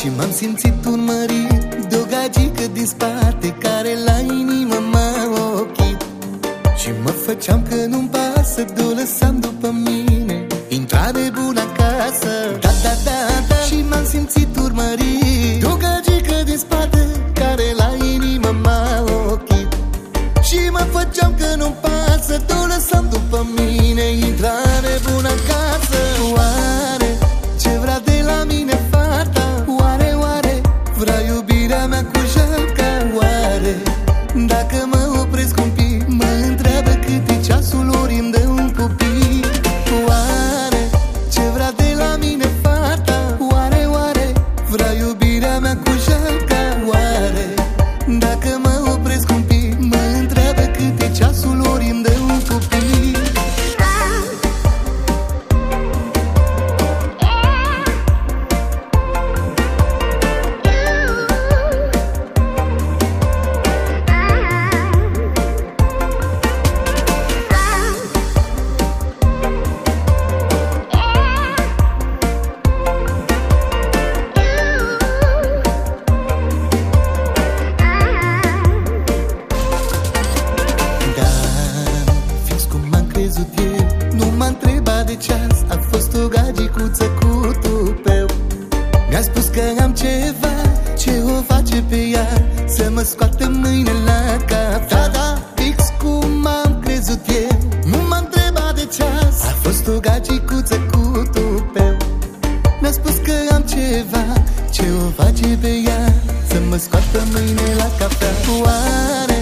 Și m-am simțit urmărit De o gagică din spate Care la inimă m-a ochit. Și mă făceam că nu-mi pasă De o lăsam după mine. Intra de bun acasă. Da, da, da, da. Și m-am simțit crezut eu Nu m-a întrebat de ceas A fost o gagicuță cu tupeu. Mi-a spus că am ceva Ce o face pe ea Să mă scoată mâine la cafea Da, da, fix cum m-am crezut eu. Nu m-a întrebat de ceas A fost o gagicuță cu tupeu. Mi-a spus că am ceva Ce o face pe ea Să mă scoată mâine la cafea Oare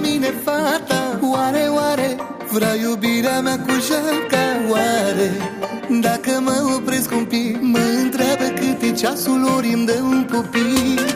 mine fata? Oare, oare vrea iubirea mea cu jalca? Oare dacă mă opresc un pic Mă întreabă cât e ceasul ori îmi dă un copii